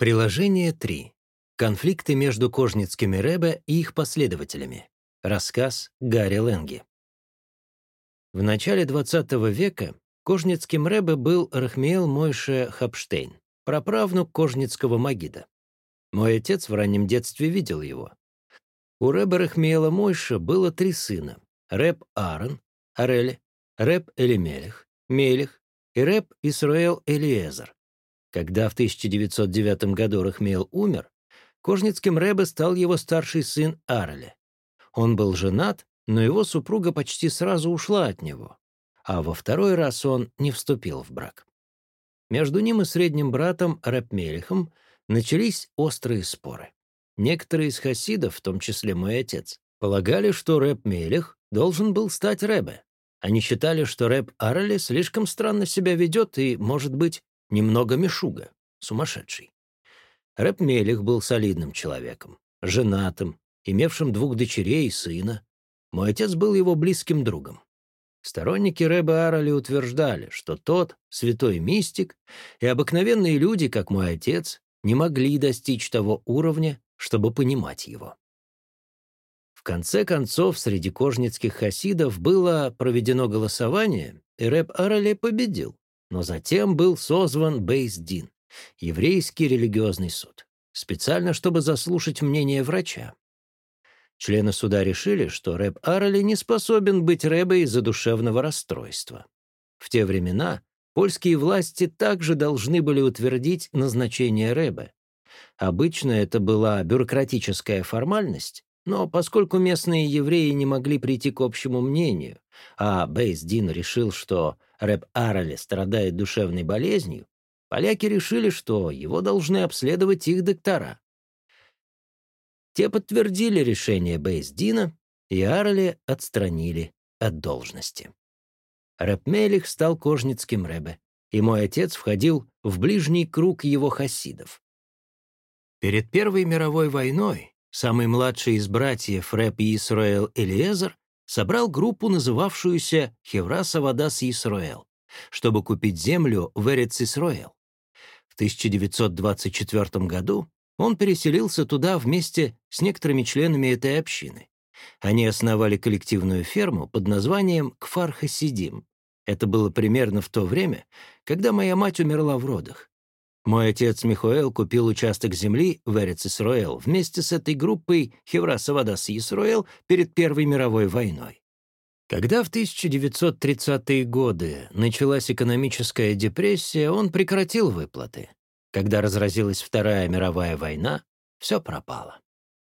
Приложение 3. Конфликты между кожницкими рэбе и их последователями. Рассказ Гарри Ленги. В начале XX века кожницким рэбе был Рахмиэл Мойше Хапштейн, праправнук кожницкого Магида. Мой отец в раннем детстве видел его. У рэба Рахмиэла Мойша было три сына — рэб Аарон, Арели, рэб Элимелех, Мелех и рэб Исраэл Элиезер. Когда в 1909 году Рахмейл умер, Кожницким Рэбе стал его старший сын Ареле. Он был женат, но его супруга почти сразу ушла от него, а во второй раз он не вступил в брак. Между ним и средним братом Рэб Мелехом начались острые споры. Некоторые из хасидов, в том числе мой отец, полагали, что Рэб Мелех должен был стать Рэбе. Они считали, что Рэб Ареле слишком странно себя ведет и, может быть, немного мешуга, сумасшедший. Рэп Мелих был солидным человеком, женатым, имевшим двух дочерей и сына. Мой отец был его близким другом. Сторонники Рэба Ароли утверждали, что тот — святой мистик, и обыкновенные люди, как мой отец, не могли достичь того уровня, чтобы понимать его. В конце концов, среди кожницких хасидов было проведено голосование, и Рэб Ароли победил. Но затем был созван Бейсдин, еврейский религиозный суд, специально чтобы заслушать мнение врача. Члены суда решили, что Рэб Ароли не способен быть рэбой из-за душевного расстройства. В те времена польские власти также должны были утвердить назначение рэбе. Обычно это была бюрократическая формальность, но поскольку местные евреи не могли прийти к общему мнению, а Бейсдин решил, что Рэб Арале страдает душевной болезнью, поляки решили, что его должны обследовать их доктора. Те подтвердили решение Бейсдина, и Арале отстранили от должности. Рэб Мелих стал кожницким рэбе, и мой отец входил в ближний круг его хасидов. Перед Первой мировой войной самый младший из братьев Рэб Исраэл Элиезер собрал группу, называвшуюся «Хевраса Вадас Исроэл», чтобы купить землю в Эрец-Исроэл. В 1924 году он переселился туда вместе с некоторыми членами этой общины. Они основали коллективную ферму под названием Кфар-Хасидим. Это было примерно в то время, когда моя мать умерла в родах. Мой отец Михаэл купил участок земли в Эрец-Исроэл вместе с этой группой Хевраса Вадас Исроэл перед Первой мировой войной. Когда в 1930-е годы началась экономическая депрессия, он прекратил выплаты. Когда разразилась Вторая мировая война, все пропало.